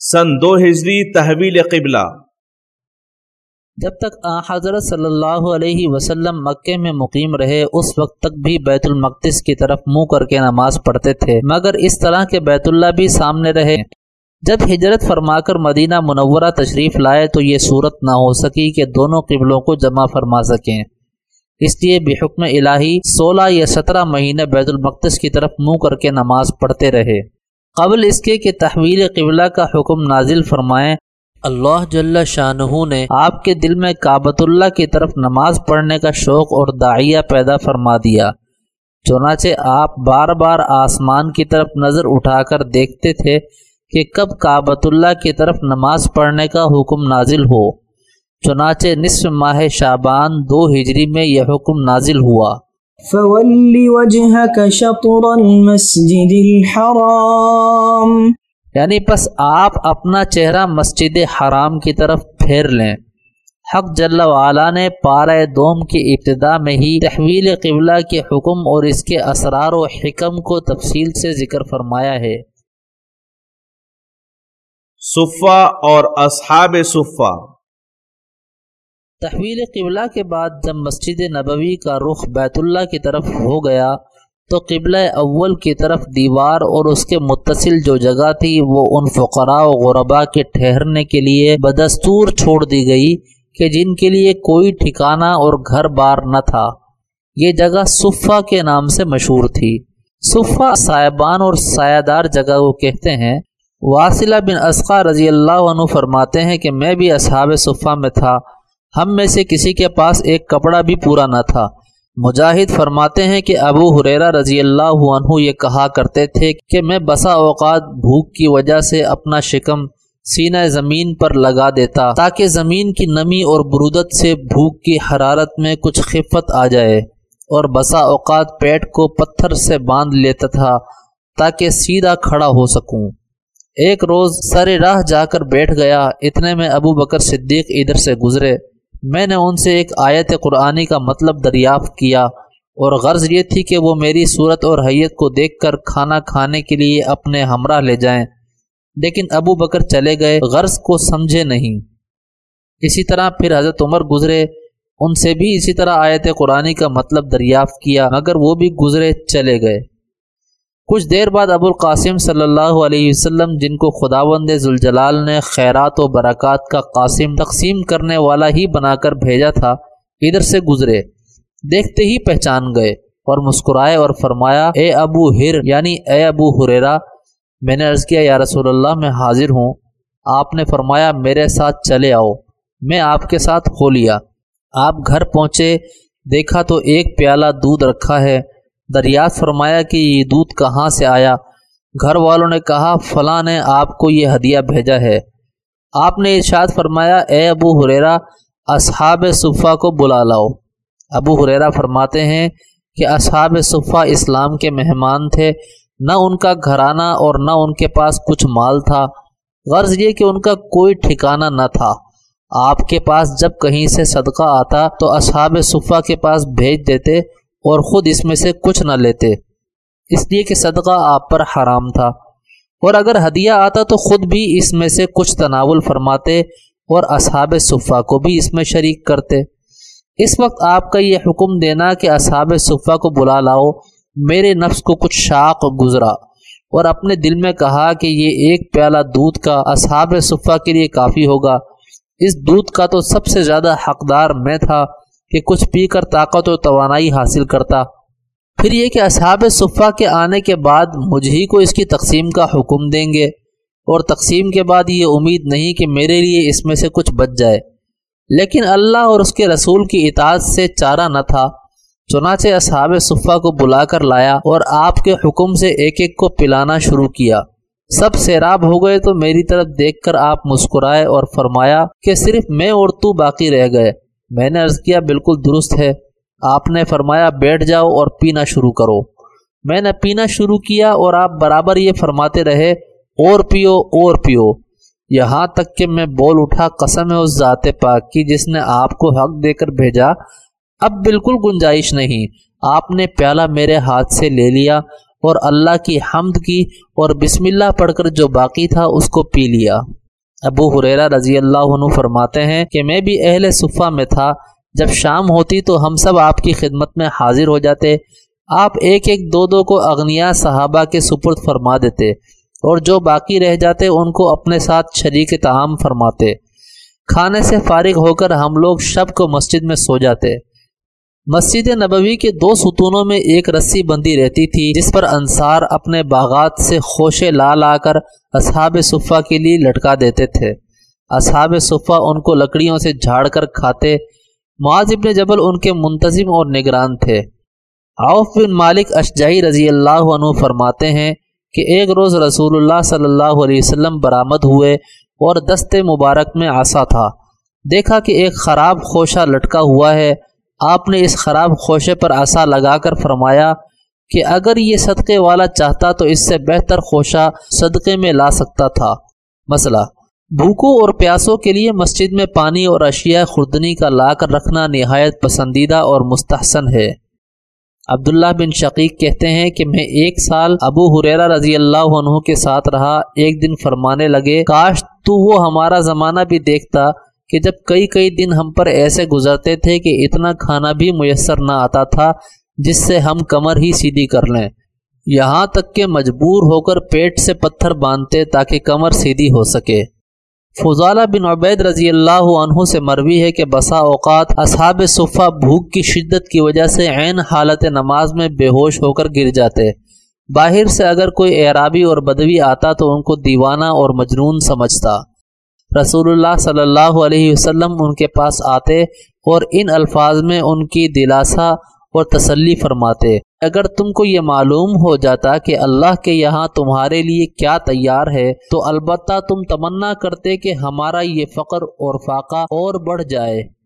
سن دو ہجری تحویل قبلہ۔ جب تک آ حضرت صلی اللہ علیہ وسلم مکے میں مقیم رہے، اس وقت تک بھی بیت المقدس کی طرف منہ کر کے نماز پڑھتے تھے، مگر اس طرح کے بیت اللہ بھی سامنے رہے۔ جب ہجرت فرما کر مدینہ منورہ تشریف لائے تو یہ صورت نہ ہو سکی کہ دونوں قبلوں کو جمع فرما سکیں۔ اس لیے بحکم الہی سولہ یا سترہ مہینے بیت المقدس کی طرف منہ کر کے نماز پڑھتے رہے۔ قبل اس کے کہ تحویل قبلہ کا حکم نازل فرمائیں۔ اللہ جل شاہ نے آپ کے دل میں کابت اللہ کی طرف نماز پڑھنے کا شوق اور داعیہ پیدا فرما دیا۔ چنانچہ آپ بار بار آسمان کی طرف نظر اٹھا کر دیکھتے تھے کہ کب کابت اللہ کی طرف نماز پڑھنے کا حکم نازل ہو۔ چنانچہ نصف ماہ شابان دو ہجری میں یہ حکم نازل ہوا۔ یعنی پس آپ اپنا چہرہ مسجد حرام کی طرف پھیر لیں۔ حق جل وعلا نے پارہ دوم کی ابتدا میں ہی تحویل قبلہ کے حکم اور اس کے اسرار و حکم کو تفصیل سے ذکر فرمایا ہے۔ صفہ اور اصحاب صفہ تحویل قبلہ کے بعد جب مسجد نبوی کا رخ بیت اللہ کی طرف ہو گیا، تو قبلہ اول کی طرف دیوار اور اس کے متصل جو جگہ تھی، وہ ان فقراء و غربا کے ٹھہرنے کے لیے بدستور چھوڑ دی گئی کہ جن کے لیے کوئی ٹھکانہ اور گھر بار نہ تھا۔ یہ جگہ صفہ کے نام سے مشہور تھی۔ صفہ صاحبان اور سایہ دار جگہ وہ کہتے ہیں۔ واصلہ بن اسقا رضی اللہ عنہ فرماتے ہیں کہ میں بھی اصحاب صفہ میں تھا۔ ہم میں سے کسی کے پاس ایک کپڑا بھی پورا نہ تھا۔ مجاہد فرماتے ہیں کہ ابو حریرہ رضی اللہ عنہ یہ کہا کرتے تھے کہ میں بسا اوقات بھوک کی وجہ سے اپنا شکم سینہ زمین پر لگا دیتا تاکہ زمین کی نمی اور برودت سے بھوک کی حرارت میں کچھ خفت آ جائے اور بسا اوقات پیٹ کو پتھر سے باندھ لیتا تھا تاکہ سیدھا کھڑا ہو سکوں۔ ایک روز سر راہ جا کر بیٹھ گیا۔ اتنے میں ابو بکر صدیق ادھر سے گزرے۔ میں نے ان سے ایک آیت قرآنی کا مطلب دریافت کیا اور غرض یہ تھی کہ وہ میری صورت اور حیت کو دیکھ کر کھانا کھانے کے لیے اپنے ہمراہ لے جائیں۔ لیکن ابو بکر چلے گئے، غرض کو سمجھے نہیں۔ اسی طرح پھر حضرت عمر گزرے۔ ان سے بھی اسی طرح آیت قرآنی کا مطلب دریافت کیا، مگر وہ بھی گزرے چلے گئے۔ کچھ دیر بعد ابو القاسم صلی اللہ علیہ وسلم، جن کو خداوند ذوالجلال نے خیرات و برکات کا قاسم تقسیم کرنے والا ہی بنا کر بھیجا تھا، ادھر سے گزرے۔ دیکھتے ہی پہچان گئے اور مسکرائے اور فرمایا، اے ابو ہر یعنی اے ابو حریرا میں نے عرض کیا، یا رسول اللہ، میں حاضر ہوں۔ آپ نے فرمایا، میرے ساتھ چلے آؤ۔ میں آپ کے ساتھ ہو لیا۔ آپ گھر پہنچے، دیکھا تو ایک پیالہ دودھ رکھا ہے۔ دریافت فرمایا کہ یہ دودھ کہاں سے آیا؟ گھر والوں نے کہا، فلاں نے آپ کو یہ ہدیہ بھیجا ہے۔ آپ نے ارشاد فرمایا، اے ابو حریرا اصحاب صفحہ کو بلا لاؤ۔ ابو حریرا فرماتے ہیں کہ اصحاب صفحہ اسلام کے مہمان تھے۔ نہ ان کا گھرانہ اور نہ ان کے پاس کچھ مال تھا۔ غرض یہ کہ ان کا کوئی ٹھکانہ نہ تھا۔ آپ کے پاس جب کہیں سے صدقہ آتا تو اصحاب صفحہ کے پاس بھیج دیتے۔ اور خود اس میں سے کچھ نہ لیتے۔ اس لیے کہ صدقہ آپ پر حرام تھا۔ اور اگر ہدیہ آتا تو خود بھی اس میں سے کچھ تناول فرماتے اور اصحاب صفحہ کو بھی اس میں شریک کرتے۔ اس وقت آپ کا یہ حکم دینا کہ اصحاب صفحہ کو بلا لاؤ، میرے نفس کو کچھ شاق گزرا۔ اور اپنے دل میں کہا کہ یہ ایک پیالہ دودھ کا اصحاب صفحہ کے لیے کافی ہوگا۔ اس دودھ کا تو سب سے زیادہ حقدار میں تھا۔ کہ کچھ پی کر طاقت و توانائی حاصل کرتا۔ پھر یہ کہ اصحاب صفحہ کے آنے کے بعد مجھ ہی کو اس کی تقسیم کا حکم دیں گے، اور تقسیم کے بعد یہ امید نہیں کہ میرے لیے اس میں سے کچھ بچ جائے۔ لیکن اللہ اور اس کے رسول کی اطاعت سے چارہ نہ تھا، چنانچہ اصحاب صفحہ کو بلا کر لایا اور آپ کے حکم سے ایک ایک کو پلانا شروع کیا۔ سب سیراب ہو گئے تو میری طرف دیکھ کر آپ مسکرائے اور فرمایا کہ صرف میں اور تو باقی رہ گئے۔ میں نے عرض کیا، بالکل درست ہے۔ آپ نے فرمایا، بیٹھ جاؤ اور پینا شروع کرو۔ میں نے پینا شروع کیا اور آپ برابر یہ فرماتے رہے، اور پیو اور پیو۔ یہاں تک کہ میں بول اٹھا، قسم ہے اس ذات پاک کی جس نے آپ کو حق دے کر بھیجا۔ اب بالکل گنجائش نہیں۔ آپ نے پیالہ میرے ہاتھ سے لے لیا اور اللہ کی حمد کی اور بسم اللہ پڑھ کر جو باقی تھا اس کو پی لیا۔ ابو حریرہ رضی اللہ عنہ فرماتے ہیں کہ میں بھی اہل صفہ میں تھا۔ جب شام ہوتی تو ہم سب آپ کی خدمت میں حاضر ہو جاتے۔ آپ ایک ایک دو دو کو اغنیا صحابہ کے سپرد فرما دیتے اور جو باقی رہ جاتے ان کو اپنے ساتھ شریک تعام فرماتے۔ کھانے سے فارغ ہو کر ہم لوگ شب کو مسجد میں سو جاتے۔ مسجد نبوی کے دو ستونوں میں ایک رسی بندی رہتی تھی، جس پر انصار اپنے باغات سے خوشے لا لا کر اصحاب صفہ کے لیے لٹکا دیتے تھے۔ اصحاب صفہ ان کو لکڑیوں سے جھاڑ کر کھاتے۔ معاذ ابن جبل ان کے منتظم اور نگران تھے۔ عوف بن مالک اشجعی رضی اللہ عنہ فرماتے ہیں کہ ایک روز رسول اللہ صلی اللہ علیہ وسلم برآمد ہوئے اور دست مبارک میں آسا تھا۔ دیکھا کہ ایک خراب خوشہ لٹکا ہوا ہے۔ آپ نے اس خراب خوشے پر آسا لگا کر فرمایا کہ اگر یہ صدقے والا چاہتا تو اس سے بہتر خوشہ صدقے میں لا سکتا تھا۔ مسئلہ، بھوکوں اور پیاسوں کے لیے مسجد میں پانی اور اشیاء خوردنی کا لا کر رکھنا نہایت پسندیدہ اور مستحسن ہے۔ عبداللہ بن شقیق کہتے ہیں کہ میں ایک سال ابو حریرہ رضی اللہ عنہ کے ساتھ رہا، ایک دن فرمانے لگے، کاش تو وہ ہمارا زمانہ بھی دیکھتا کہ جب کئی کئی دن ہم پر ایسے گزرتے تھے کہ اتنا کھانا بھی میسر نہ آتا تھا جس سے ہم کمر ہی سیدھی کر لیں۔ یہاں تک کہ مجبور ہو کر پیٹ سے پتھر باندھتے تاکہ کمر سیدھی ہو سکے۔ فضالہ بن عبید رضی اللہ عنہ سے مروی ہے کہ بسا اوقات اصحاب صفہ بھوک کی شدت کی وجہ سے عین حالت نماز میں بے ہوش ہو کر گر جاتے۔ باہر سے اگر کوئی اعرابی اور بدوی آتا تو ان کو دیوانہ اور مجنون سمجھتا۔ رسول اللہ صلی اللہ علیہ وسلم ان کے پاس آتے اور ان الفاظ میں ان کی دلاسا اور تسلی فرماتے۔ اگر تم کو یہ معلوم ہو جاتا کہ اللہ کے یہاں تمہارے لیے کیا تیار ہے، تو البتہ تم تمنا کرتے کہ ہمارا یہ فقر اور فاقہ اور بڑھ جائے۔